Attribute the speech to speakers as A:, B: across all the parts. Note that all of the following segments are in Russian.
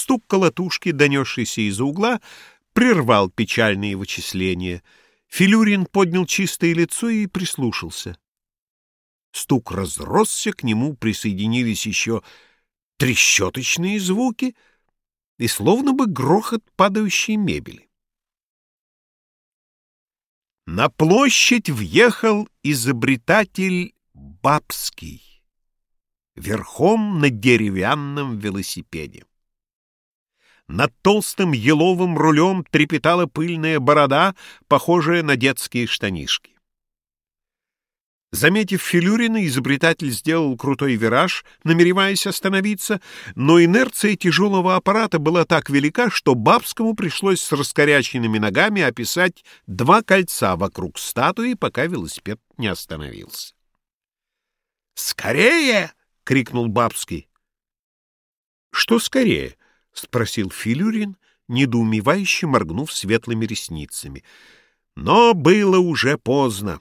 A: Стук колотушки, донесшийся из-за угла, прервал печальные вычисления. Филюрин поднял чистое лицо и прислушался. Стук разросся, к нему присоединились еще трещоточные звуки и словно бы грохот падающей мебели. На площадь въехал изобретатель Бабский верхом на деревянном велосипеде. Над толстым еловым рулем трепетала пыльная борода, похожая на детские штанишки. Заметив Филюрина, изобретатель сделал крутой вираж, намереваясь остановиться, но инерция тяжелого аппарата была так велика, что Бабскому пришлось с раскоряченными ногами описать два кольца вокруг статуи, пока велосипед не остановился. «Скорее!» — крикнул Бабский. «Что скорее?» — спросил Филюрин, недоумевающе моргнув светлыми ресницами. Но было уже поздно.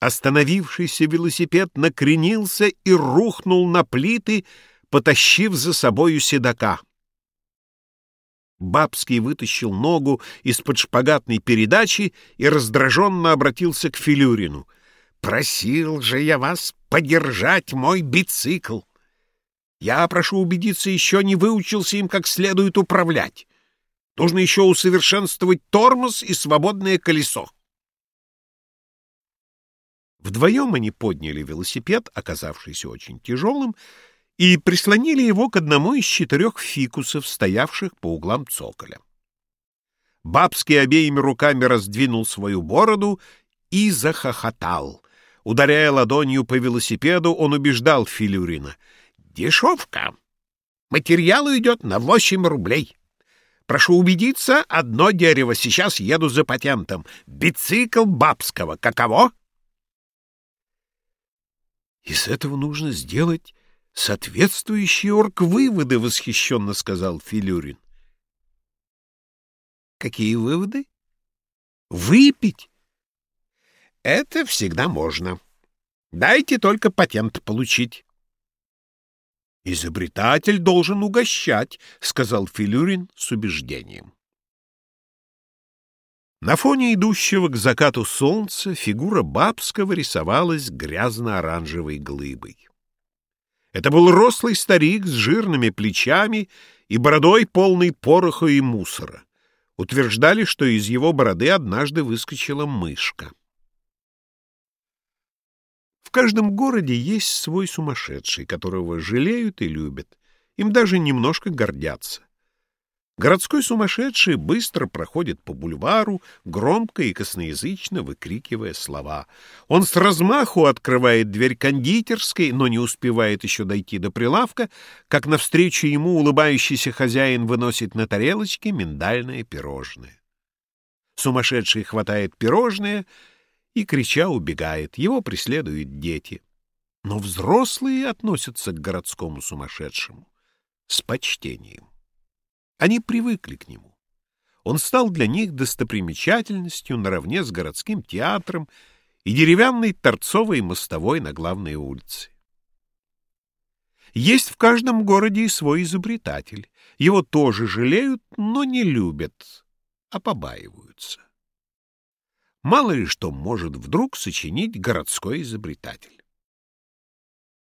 A: Остановившийся велосипед накренился и рухнул на плиты, потащив за собою седока. Бабский вытащил ногу из-под шпагатной передачи и раздраженно обратился к Филюрину. «Просил же я вас подержать мой бицикл! Я, прошу убедиться, еще не выучился им как следует управлять. Нужно еще усовершенствовать тормоз и свободное колесо». Вдвоем они подняли велосипед, оказавшийся очень тяжелым, и прислонили его к одному из четырех фикусов, стоявших по углам цоколя. Бабский обеими руками раздвинул свою бороду и захохотал. Ударяя ладонью по велосипеду, он убеждал Филюрина. «Дешевка! Материал идет на восемь рублей. Прошу убедиться, одно дерево, сейчас еду за патентом. Бицикл Бабского. Каково?» Из этого нужно сделать соответствующие орг-выводы, — восхищенно сказал Филюрин. Какие выводы? Выпить. Это всегда можно. Дайте только патент получить. Изобретатель должен угощать, — сказал Филюрин с убеждением. На фоне идущего к закату солнца фигура Бабского рисовалась грязно-оранжевой глыбой. Это был рослый старик с жирными плечами и бородой, полной пороха и мусора. Утверждали, что из его бороды однажды выскочила мышка. В каждом городе есть свой сумасшедший, которого жалеют и любят. Им даже немножко гордятся. Городской сумасшедший быстро проходит по бульвару, громко и косноязычно выкрикивая слова. Он с размаху открывает дверь кондитерской, но не успевает еще дойти до прилавка, как навстречу ему улыбающийся хозяин выносит на тарелочке миндальное пирожное. Сумасшедший хватает пирожное и, крича, убегает. Его преследуют дети. Но взрослые относятся к городскому сумасшедшему с почтением. Они привыкли к нему. Он стал для них достопримечательностью наравне с городским театром и деревянной торцовой мостовой на главной улице. Есть в каждом городе и свой изобретатель. Его тоже жалеют, но не любят, а побаиваются. Мало ли что может вдруг сочинить городской изобретатель.